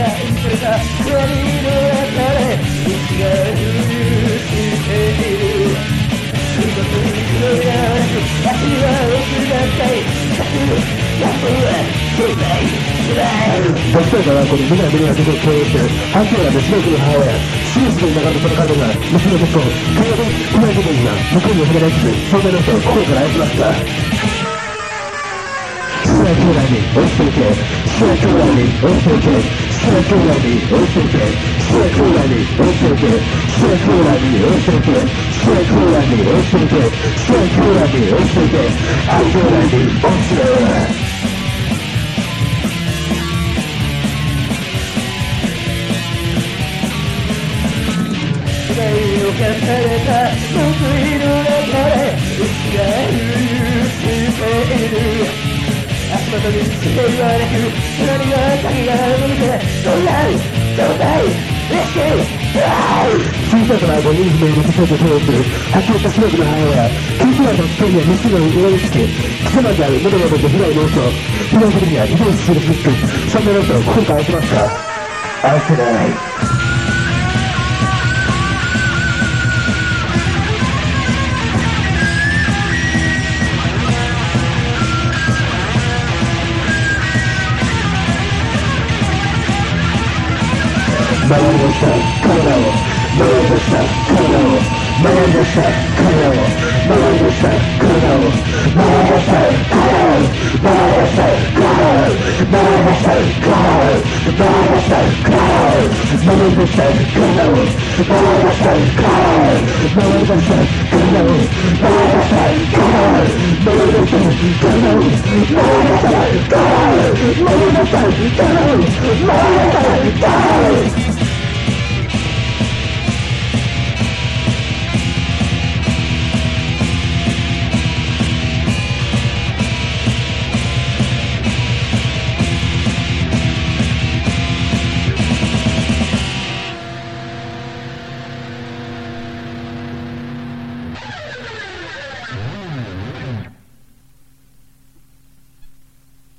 たいそれが割の中で息が潤しているうまくいくのがなく足は奥だったいだけど半分は辛かはこの無駄な無駄なとこ共有してる反響がでのごの母親シリーズの中のその家族が娘の結婚共有できいことには向こうにお願いするそんな人を心から愛しました兄弟に落ちていけ兄弟に落ちていけ空に寄せて空空に寄せて空空に寄せて空空に寄せて空空に寄せて青空に落ちる受けされた報いのことにれがてんなうい嬉しい小さな人の刺され通ってる発見した白くの母親小さな助けには虫が上に来貴様であるもどどと被害の嘘被害す時にはリボするフックそんなと今回合わます。かない学びました体を学びました体を学びました体を学びました体を学びました体を学びました体を学びました体